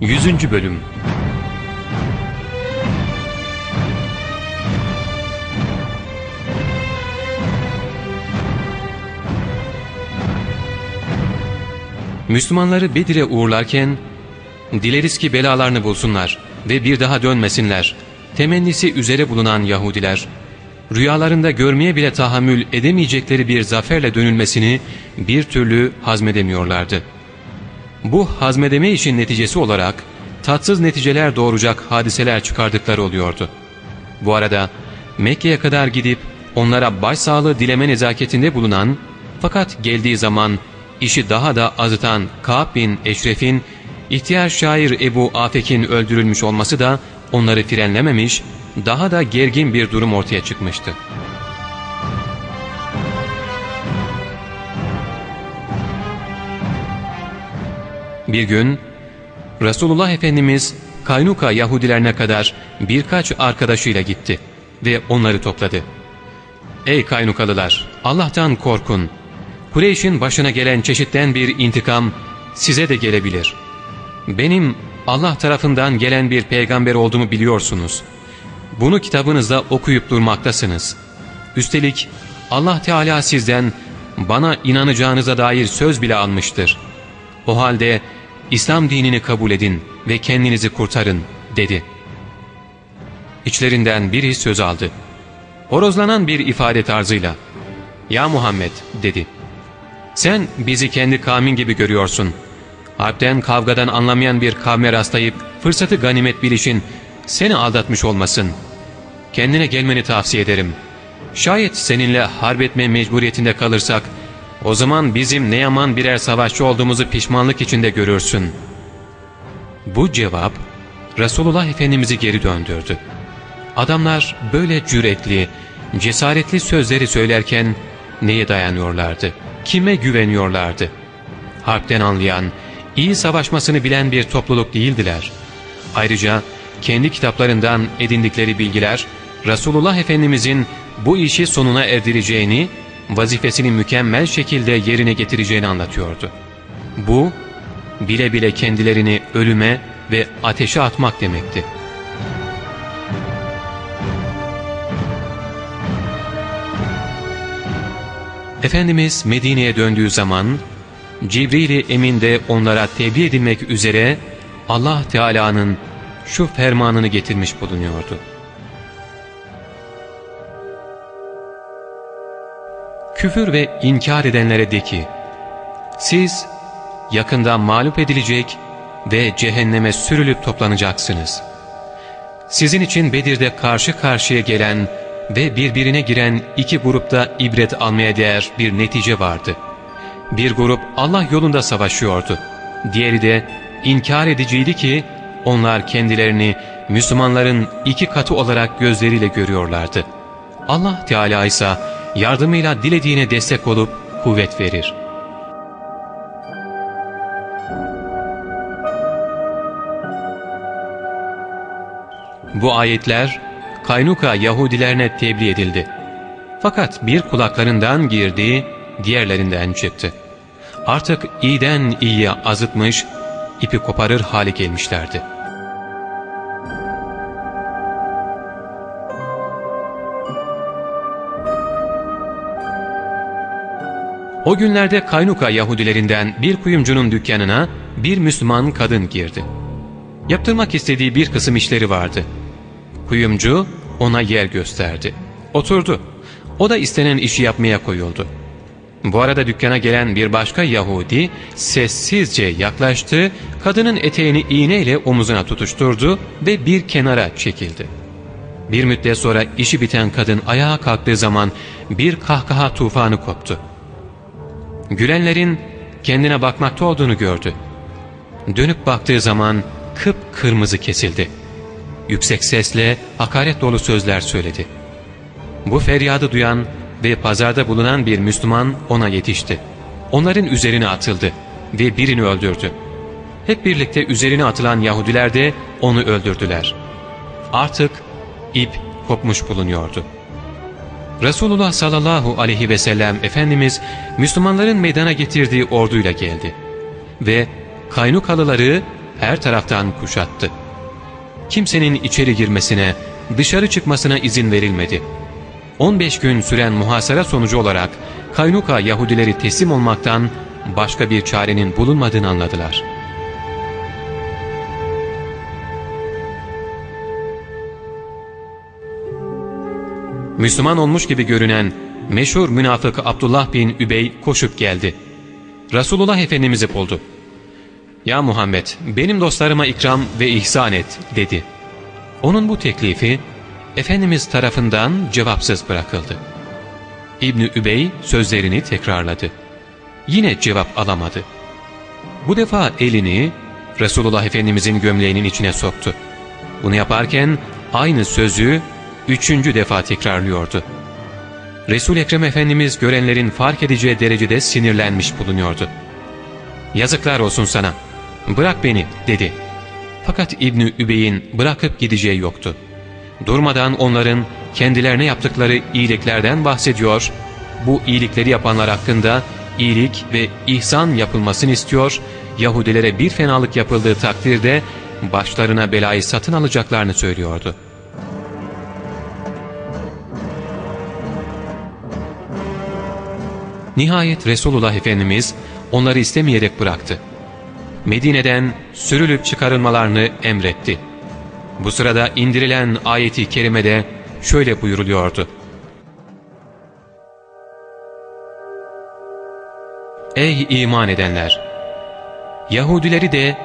100. Bölüm Müslümanları Bedir'e uğurlarken, dileriz ki belalarını bulsunlar ve bir daha dönmesinler. Temennisi üzere bulunan Yahudiler, rüyalarında görmeye bile tahammül edemeyecekleri bir zaferle dönülmesini bir türlü hazmedemiyorlardı. Bu hazmedeme işin neticesi olarak tatsız neticeler doğuracak hadiseler çıkardıkları oluyordu. Bu arada Mekke'ye kadar gidip onlara başsağlığı dileme nezaketinde bulunan fakat geldiği zaman işi daha da azıtan Ka'b bin Eşref'in ihtiyar şair Ebu Afek'in öldürülmüş olması da onları frenlememiş, daha da gergin bir durum ortaya çıkmıştı. Bir gün Resulullah Efendimiz Kaynuka Yahudilerine kadar birkaç arkadaşıyla gitti ve onları topladı. Ey Kaynukalılar! Allah'tan korkun. Kureyş'in başına gelen çeşitten bir intikam size de gelebilir. Benim Allah tarafından gelen bir peygamber olduğumu biliyorsunuz. Bunu kitabınızda okuyup durmaktasınız. Üstelik Allah Teala sizden bana inanacağınıza dair söz bile almıştır. O halde İslam dinini kabul edin ve kendinizi kurtarın dedi. İçlerinden biri söz aldı. Horozlanan bir ifade tarzıyla ''Ya Muhammed'' dedi. ''Sen bizi kendi kavmin gibi görüyorsun. Harpten kavgadan anlamayan bir kavme rastlayıp fırsatı ganimet bilişin seni aldatmış olmasın. Kendine gelmeni tavsiye ederim. Şayet seninle harp etme mecburiyetinde kalırsak o zaman bizim ne yaman birer savaşçı olduğumuzu pişmanlık içinde görürsün. Bu cevap Resulullah Efendimiz'i geri döndürdü. Adamlar böyle cüretli, cesaretli sözleri söylerken neye dayanıyorlardı? Kime güveniyorlardı? Harpten anlayan, iyi savaşmasını bilen bir topluluk değildiler. Ayrıca kendi kitaplarından edindikleri bilgiler, Resulullah Efendimizin bu işi sonuna erdireceğini vazifesini mükemmel şekilde yerine getireceğini anlatıyordu. Bu, bile bile kendilerini ölüme ve ateşe atmak demekti. Efendimiz Medine'ye döndüğü zaman Cibril-i Emin de onlara tebliğ edilmek üzere Allah Teala'nın şu fermanını getirmiş bulunuyordu. Küfür ve inkar edenlere de ki, siz yakında mağlup edilecek ve cehenneme sürülüp toplanacaksınız. Sizin için Bedir'de karşı karşıya gelen ve birbirine giren iki grupta ibret almaya değer bir netice vardı. Bir grup Allah yolunda savaşıyordu. Diğeri de inkar ediciydi ki onlar kendilerini Müslümanların iki katı olarak gözleriyle görüyorlardı. Allah Teala ise yardımıyla dilediğine destek olup kuvvet verir. Bu ayetler Kaynuka Yahudilerine tebliğ edildi. Fakat bir kulaklarından girdi, diğerlerinden çıktı. Artık iyiden iyiye azıtmış, ipi koparır hale gelmişlerdi. O günlerde Kaynuka Yahudilerinden bir kuyumcunun dükkanına bir Müslüman kadın girdi. Yaptırmak istediği bir kısım işleri vardı. Kuyumcu ona yer gösterdi. Oturdu. O da istenen işi yapmaya koyuldu. Bu arada dükkana gelen bir başka Yahudi sessizce yaklaştı, kadının eteğini iğneyle omuzuna tutuşturdu ve bir kenara çekildi. Bir müddet sonra işi biten kadın ayağa kalktığı zaman bir kahkaha tufanı koptu. Gülenlerin kendine bakmakta olduğunu gördü. Dönüp baktığı zaman kıpkırmızı kesildi. Yüksek sesle hakaret dolu sözler söyledi. Bu feryadı duyan ve pazarda bulunan bir Müslüman ona yetişti. Onların üzerine atıldı ve birini öldürdü. Hep birlikte üzerine atılan Yahudiler de onu öldürdüler. Artık ip kopmuş bulunuyordu. Resulullah sallallahu aleyhi ve sellem Efendimiz Müslümanların meydana getirdiği orduyla geldi. Ve Kaynukalıları her taraftan kuşattı. Kimsenin içeri girmesine, dışarı çıkmasına izin verilmedi. 15 gün süren muhasara sonucu olarak Kaynuka Yahudileri teslim olmaktan başka bir çarenin bulunmadığını anladılar. Müslüman olmuş gibi görünen meşhur münafık Abdullah bin Übey koşup geldi. Resulullah Efendimiz'i buldu. ''Ya Muhammed, benim dostlarıma ikram ve ihsan et.'' dedi. Onun bu teklifi Efendimiz tarafından cevapsız bırakıldı. İbni Übey sözlerini tekrarladı. Yine cevap alamadı. Bu defa elini Resulullah Efendimizin gömleğinin içine soktu. Bunu yaparken aynı sözü üçüncü defa tekrarlıyordu. Resul-i Ekrem Efendimiz görenlerin fark edeceği derecede sinirlenmiş bulunuyordu. ''Yazıklar olsun sana, bırak beni.'' dedi. Fakat İbni Übey'in bırakıp gideceği yoktu. Durmadan onların kendilerine yaptıkları iyiliklerden bahsediyor, bu iyilikleri yapanlar hakkında iyilik ve ihsan yapılmasını istiyor, Yahudilere bir fenalık yapıldığı takdirde başlarına belayı satın alacaklarını söylüyordu. Nihayet Resulullah Efendimiz onları istemeyerek bıraktı. Medine'den sürülüp çıkarılmalarını emretti. Bu sırada indirilen ayeti kerimede şöyle buyuruluyordu. Ey iman edenler! Yahudileri de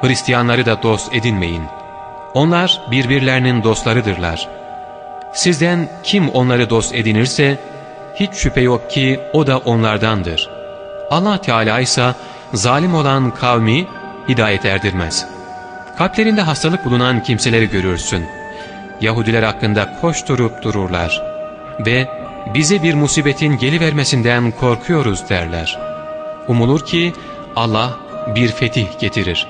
Hristiyanları da dost edinmeyin. Onlar birbirlerinin dostlarıdırlar. Sizden kim onları dost edinirse hiç şüphe yok ki o da onlardandır. Allah Teala ise zalim olan kavmi hidayet erdirmez. Kalplerinde hastalık bulunan kimseleri görürsün. Yahudiler hakkında koşturup dururlar. Ve bize bir musibetin gelivermesinden korkuyoruz derler. Umulur ki Allah bir fetih getirir.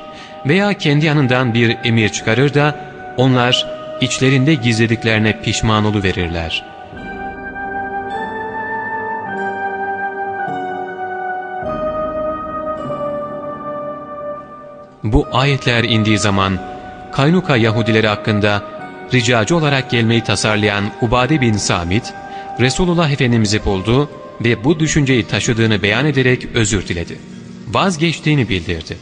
Veya kendi yanından bir emir çıkarır da onlar içlerinde gizlediklerine pişman verirler. Bu ayetler indiği zaman Kaynuka Yahudileri hakkında ricacı olarak gelmeyi tasarlayan Ubade bin Samit, Resulullah Efendimiz'i buldu ve bu düşünceyi taşıdığını beyan ederek özür diledi. Vazgeçtiğini bildirdi.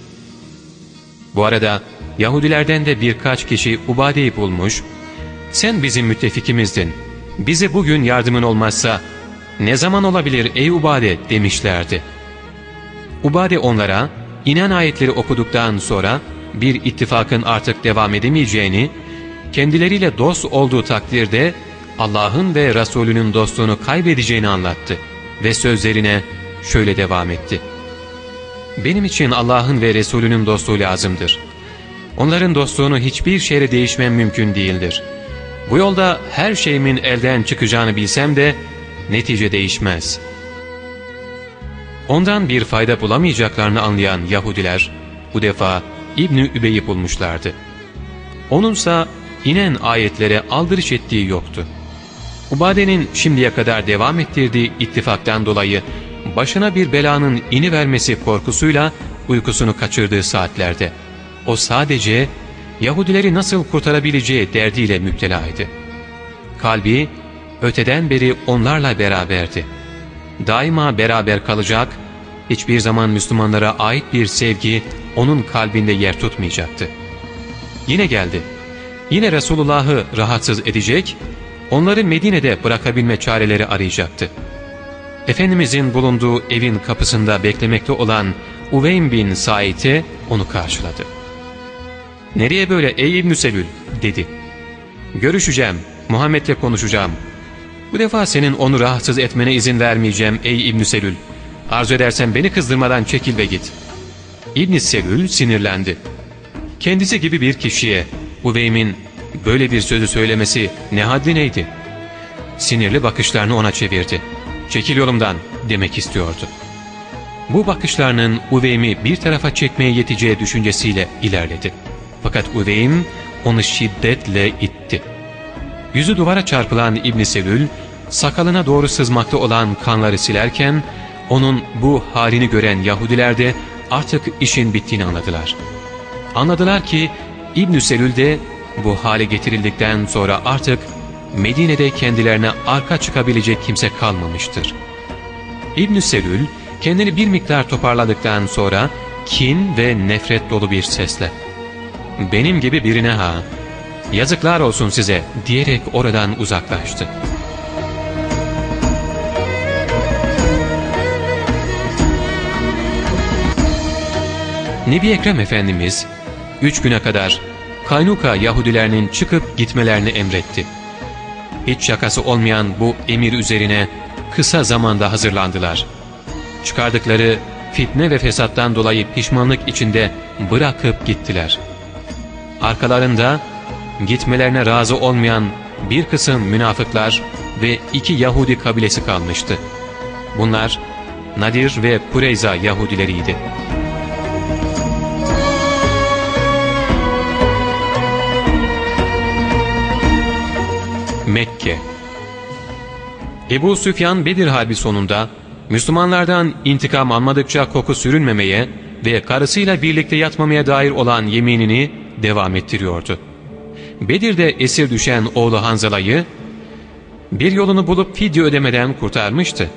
Bu arada Yahudilerden de birkaç kişi Ubade'yi bulmuş, ''Sen bizim müttefikimizdin, bize bugün yardımın olmazsa ne zaman olabilir ey Ubade?'' demişlerdi. Ubade onlara, inen ayetleri okuduktan sonra bir ittifakın artık devam edemeyeceğini, kendileriyle dost olduğu takdirde Allah'ın ve Resulünün dostluğunu kaybedeceğini anlattı ve sözlerine şöyle devam etti. Benim için Allah'ın ve Resulünün dostluğu lazımdır. Onların dostluğunu hiçbir şeyle değişmem mümkün değildir. Bu yolda her şeyimin elden çıkacağını bilsem de netice değişmez.'' Ondan bir fayda bulamayacaklarını anlayan Yahudiler bu defa İbni Übey'i bulmuşlardı. Onunsa inen ayetlere aldırış ettiği yoktu. Ubade'nin şimdiye kadar devam ettirdiği ittifaktan dolayı başına bir belanın ini vermesi korkusuyla uykusunu kaçırdığı saatlerde o sadece Yahudileri nasıl kurtarabileceği derdiyle müptelaydı. Kalbi öteden beri onlarla beraberdi daima beraber kalacak, hiçbir zaman Müslümanlara ait bir sevgi onun kalbinde yer tutmayacaktı. Yine geldi. Yine Resulullah'ı rahatsız edecek, onları Medine'de bırakabilme çareleri arayacaktı. Efendimizin bulunduğu evin kapısında beklemekte olan Uveym bin Said'e onu karşıladı. ''Nereye böyle ey İbn-i dedi. ''Görüşeceğim, Muhammed'le konuşacağım. Bu defa senin onu rahatsız etmene izin vermeyeceğim ey İbn Selül. Arzu edersen beni kızdırmadan çekil ve git. İbn Selül sinirlendi. Kendisi gibi bir kişiye Uveym'in böyle bir sözü söylemesi ne haddi neydi? Sinirli bakışlarını ona çevirdi. Çekil yolumdan demek istiyordu. Bu bakışlarının Uveym'i bir tarafa çekmeye yeteceği düşüncesiyle ilerledi. Fakat Uveym onu şiddetle itti. Yüzü duvara çarpılan İbn Selül, sakalına doğru sızmakta olan kanları silerken, onun bu halini gören Yahudiler de artık işin bittiğini anladılar. Anladılar ki İbn-i Selül de bu hale getirildikten sonra artık Medine'de kendilerine arka çıkabilecek kimse kalmamıştır. İbn-i Selül kendini bir miktar toparladıktan sonra kin ve nefret dolu bir sesle ''Benim gibi birine ha, yazıklar olsun size'' diyerek oradan uzaklaştı. Nebi Ekrem Efendimiz üç güne kadar Kaynuka Yahudilerinin çıkıp gitmelerini emretti. Hiç şakası olmayan bu emir üzerine kısa zamanda hazırlandılar. Çıkardıkları fitne ve fesattan dolayı pişmanlık içinde bırakıp gittiler. Arkalarında gitmelerine razı olmayan bir kısım münafıklar ve iki Yahudi kabilesi kalmıştı. Bunlar Nadir ve Kureyza Yahudileriydi. Mekke Ebu Süfyan Bedir Harbi sonunda Müslümanlardan intikam almadıkça koku sürünmemeye ve karısıyla birlikte yatmamaya dair olan yeminini devam ettiriyordu. Bedir'de esir düşen oğlu Hanzala'yı bir yolunu bulup fidye ödemeden kurtarmıştı.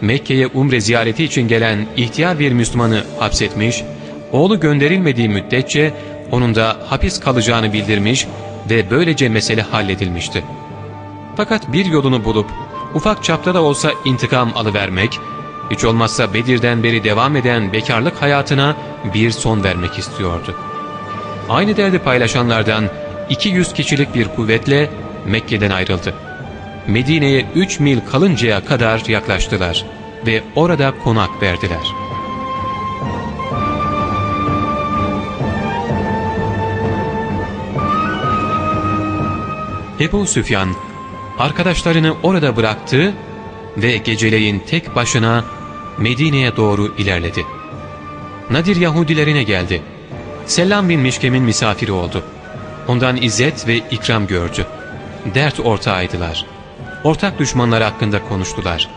Mekke'ye umre ziyareti için gelen ihtiyar bir Müslümanı hapsetmiş, oğlu gönderilmediği müddetçe onun da hapis kalacağını bildirmiş ve böylece mesele halledilmişti. Fakat bir yolunu bulup ufak çapta da olsa intikam alıvermek, hiç olmazsa Bedir'den beri devam eden bekarlık hayatına bir son vermek istiyordu. Aynı derdi paylaşanlardan 200 kişilik bir kuvvetle Mekke'den ayrıldı. Medine'ye 3 mil kalıncaya kadar yaklaştılar ve orada konak verdiler. Ebu Süfyan arkadaşlarını orada bıraktı ve geceleyin tek başına Medine'ye doğru ilerledi. Nadir Yahudilerine geldi. Selam bin Mişkem'in misafiri oldu. Ondan izzet ve ikram gördü. Dert ortağıydılar. Ortak düşmanlar hakkında konuştular.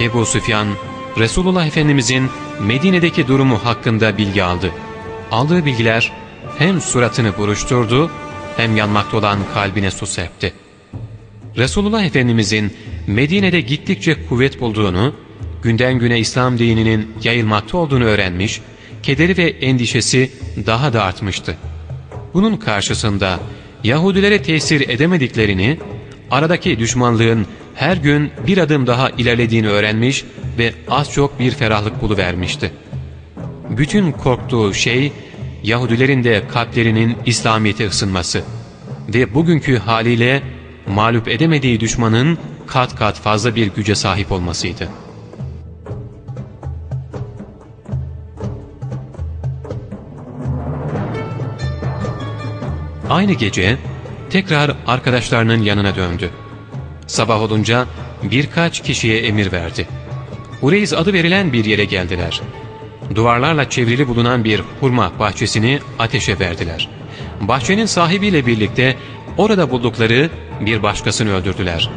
Ebu Süfyan, Resulullah Efendimizin Medine'deki durumu hakkında bilgi aldı. Aldığı bilgiler hem suratını buruşturdu hem yanmakta olan kalbine su serpti. Resulullah Efendimizin Medine'de gittikçe kuvvet bulduğunu, günden güne İslam dininin yayılmakta olduğunu öğrenmiş, kederi ve endişesi daha da artmıştı. Bunun karşısında Yahudilere tesir edemediklerini, aradaki düşmanlığın her gün bir adım daha ilerlediğini öğrenmiş ve az çok bir ferahlık buluvermişti. Bütün korktuğu şey, Yahudilerin de kalplerinin İslamiyet'e ısınması ve bugünkü haliyle mağlup edemediği düşmanın kat kat fazla bir güce sahip olmasıydı. Aynı gece tekrar arkadaşlarının yanına döndü. Sabah olunca birkaç kişiye emir verdi. Ureyz adı verilen bir yere geldiler. Duvarlarla çevrili bulunan bir hurma bahçesini ateşe verdiler. Bahçenin sahibiyle birlikte orada buldukları bir başkasını öldürdüler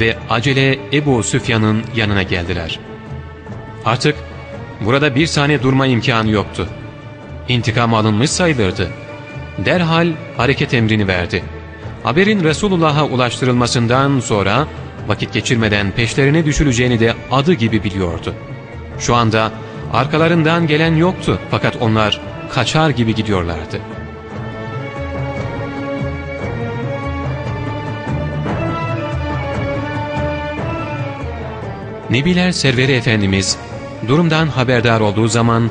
ve acele Ebu Süfyan'ın yanına geldiler. Artık burada bir saniye durma imkanı yoktu. İntikam alınmış sayılırdı. Derhal hareket emrini verdi. Haberin Resulullah'a ulaştırılmasından sonra vakit geçirmeden peşlerine düşüleceğini de adı gibi biliyordu. Şu anda arkalarından gelen yoktu fakat onlar kaçar gibi gidiyorlardı. Nebiler Serveri Efendimiz durumdan haberdar olduğu zaman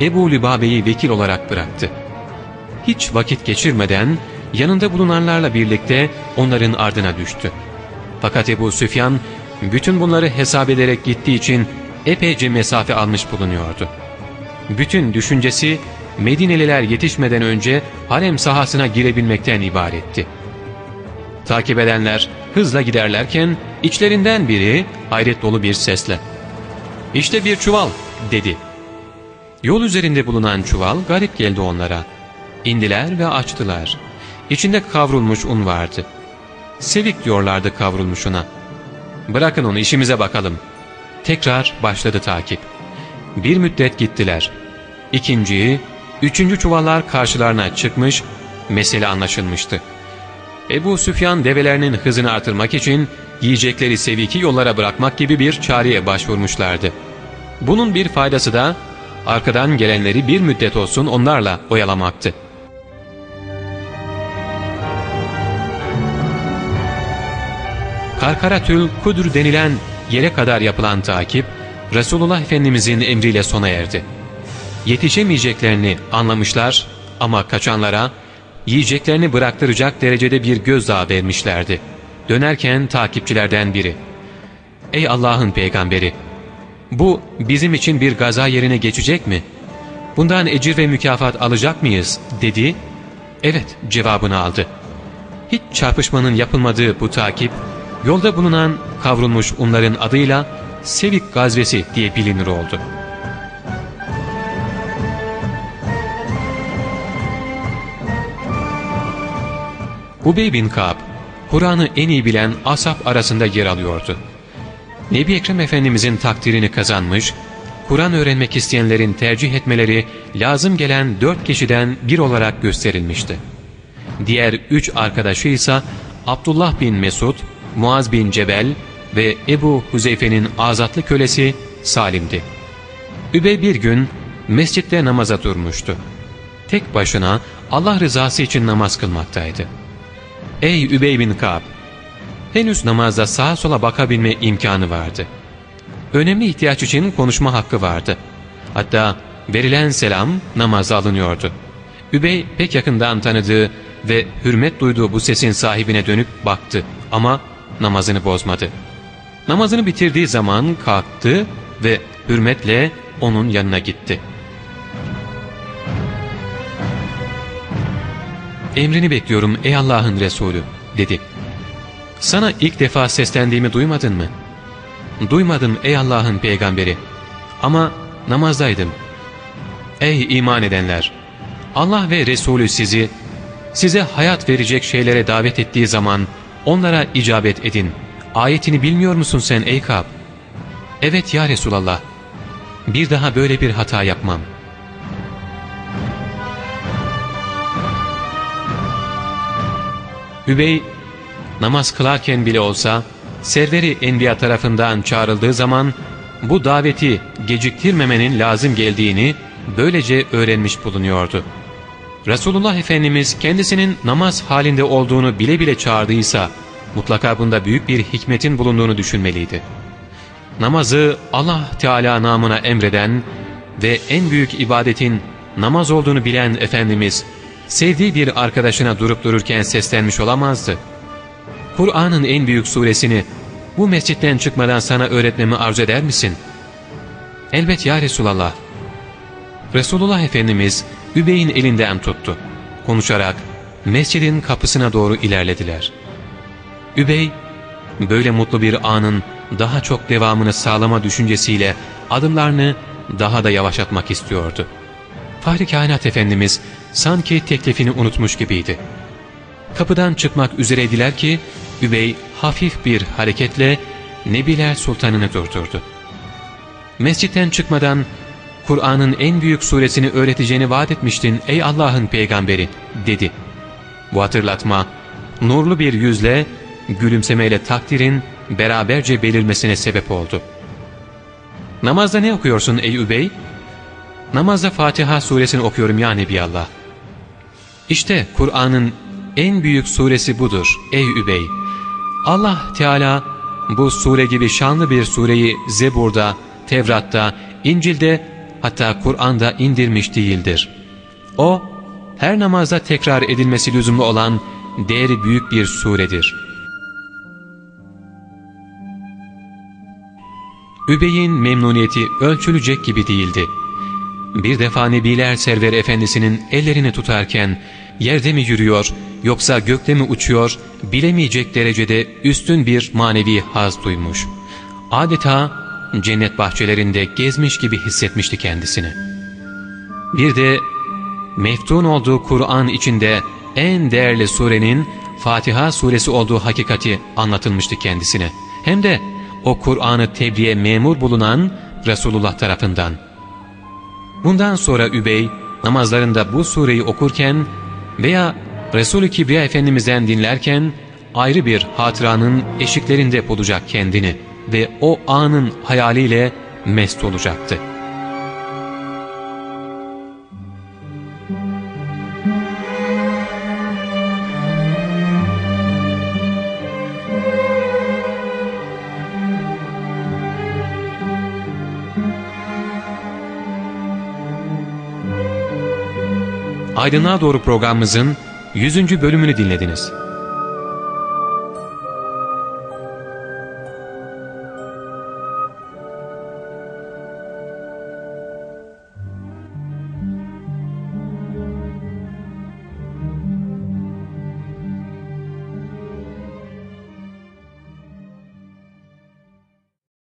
Ebu Lübabe'yi vekil olarak bıraktı. Hiç vakit geçirmeden yanında bulunanlarla birlikte onların ardına düştü. Fakat Ebu Süfyan bütün bunları hesap ederek gittiği için epeyce mesafe almış bulunuyordu. Bütün düşüncesi Medineliler yetişmeden önce harem sahasına girebilmekten ibaretti. Takip edenler hızla giderlerken içlerinden biri hayret dolu bir sesle ''İşte bir çuval'' dedi. Yol üzerinde bulunan çuval garip geldi onlara. İndiler ve açtılar. İçinde kavrulmuş un vardı. Sevik diyorlardı kavrulmuşuna. ''Bırakın onu işimize bakalım.'' Tekrar başladı takip. Bir müddet gittiler. İkinciyi, Üçüncü çuvallar karşılarına çıkmış, mesele anlaşılmıştı. Ebu Süfyan develerinin hızını artırmak için yiyecekleri seviki yollara bırakmak gibi bir çareye başvurmuşlardı. Bunun bir faydası da arkadan gelenleri bir müddet olsun onlarla oyalamaktı. Karkaratül Kudur denilen yere kadar yapılan takip, Resulullah Efendimizin emriyle sona erdi. Yetişemeyeceklerini anlamışlar ama kaçanlara yiyeceklerini bıraktıracak derecede bir gözdağı vermişlerdi. Dönerken takipçilerden biri, ''Ey Allah'ın peygamberi, bu bizim için bir gaza yerine geçecek mi? Bundan ecir ve mükafat alacak mıyız?'' dedi. ''Evet'' cevabını aldı. Hiç çarpışmanın yapılmadığı bu takip, yolda bulunan kavrulmuş unların adıyla Sevik gazvesi diye bilinir oldu. Ubey bin Ka'b, Kur'an'ı en iyi bilen asap arasında yer alıyordu. Nebi Ekrem Efendimizin takdirini kazanmış, Kur'an öğrenmek isteyenlerin tercih etmeleri lazım gelen dört kişiden bir olarak gösterilmişti. Diğer üç arkadaşı ise Abdullah bin Mesud, Muaz bin Cebel ve Ebu Huzeyfe'nin azatlı kölesi Salim'di. Übey bir gün mescitte namaza durmuştu. Tek başına Allah rızası için namaz kılmaktaydı. Ey Übey bin Ka'b! Henüz namazda sağa sola bakabilme imkanı vardı. Önemli ihtiyaç için konuşma hakkı vardı. Hatta verilen selam namaza alınıyordu. Übey pek yakından tanıdığı ve hürmet duyduğu bu sesin sahibine dönüp baktı ama namazını bozmadı. Namazını bitirdiği zaman kalktı ve hürmetle onun yanına gitti. ''Emrini bekliyorum ey Allah'ın Resulü'' dedi. ''Sana ilk defa seslendiğimi duymadın mı?'' ''Duymadım ey Allah'ın peygamberi ama namazdaydım.'' ''Ey iman edenler! Allah ve Resulü sizi, size hayat verecek şeylere davet ettiği zaman onlara icabet edin. Ayetini bilmiyor musun sen ey Kab? Evet ya Resulallah. Bir daha böyle bir hata yapmam. Übey namaz kılarken bile olsa serveri Enbiya tarafından çağrıldığı zaman bu daveti geciktirmemenin lazım geldiğini böylece öğrenmiş bulunuyordu. Resulullah Efendimiz kendisinin namaz halinde olduğunu bile bile çağırdıysa mutlaka bunda büyük bir hikmetin bulunduğunu düşünmeliydi. Namazı Allah Teala namına emreden ve en büyük ibadetin namaz olduğunu bilen Efendimiz, sevdiği bir arkadaşına durup dururken seslenmiş olamazdı. Kur'an'ın en büyük suresini bu mescitten çıkmadan sana öğretmemi arzu eder misin? Elbet ya Resulallah. Resulullah Efendimiz Übey'in elinden tuttu. Konuşarak mescidin kapısına doğru ilerlediler. Übey, böyle mutlu bir anın daha çok devamını sağlama düşüncesiyle adımlarını daha da yavaşlatmak istiyordu. Fahri Kainat Efendimiz sanki teklifini unutmuş gibiydi. Kapıdan çıkmak üzereydiler ki Übey hafif bir hareketle Nebiler Sultanını durdurdu. Mescitten çıkmadan Kur'an'ın en büyük suresini öğreteceğini vaat etmiştin ey Allah'ın peygamberi dedi. Bu hatırlatma nurlu bir yüzle gülümsemeyle takdirin beraberce belirmesine sebep oldu. Namazda ne okuyorsun ey Übey? Namazda Fatiha suresini okuyorum ya Nebiyallah. İşte Kur'an'ın en büyük suresi budur ey Übey. Allah Teala bu sure gibi şanlı bir sureyi Zebur'da, Tevrat'ta, İncil'de hatta Kur'an'da indirmiş değildir. O, her namazda tekrar edilmesi lüzumlu olan değeri büyük bir suredir.'' Übey'in memnuniyeti ölçülecek gibi değildi. Bir defa Nebiler Server Efendisi'nin ellerini tutarken yerde mi yürüyor yoksa gökte mi uçuyor bilemeyecek derecede üstün bir manevi haz duymuş. Adeta cennet bahçelerinde gezmiş gibi hissetmişti kendisini. Bir de meftun olduğu Kur'an içinde en değerli surenin Fatiha suresi olduğu hakikati anlatılmıştı kendisine. Hem de o Kur'an'ı tebliğe memur bulunan Resulullah tarafından. Bundan sonra Übey namazlarında bu sureyi okurken veya Resul-i Kibriya Efendimiz'den dinlerken ayrı bir hatıranın eşiklerinde bulacak kendini ve o anın hayaliyle mest olacaktı. Aydınlığa Doğru programımızın 100. bölümünü dinlediniz.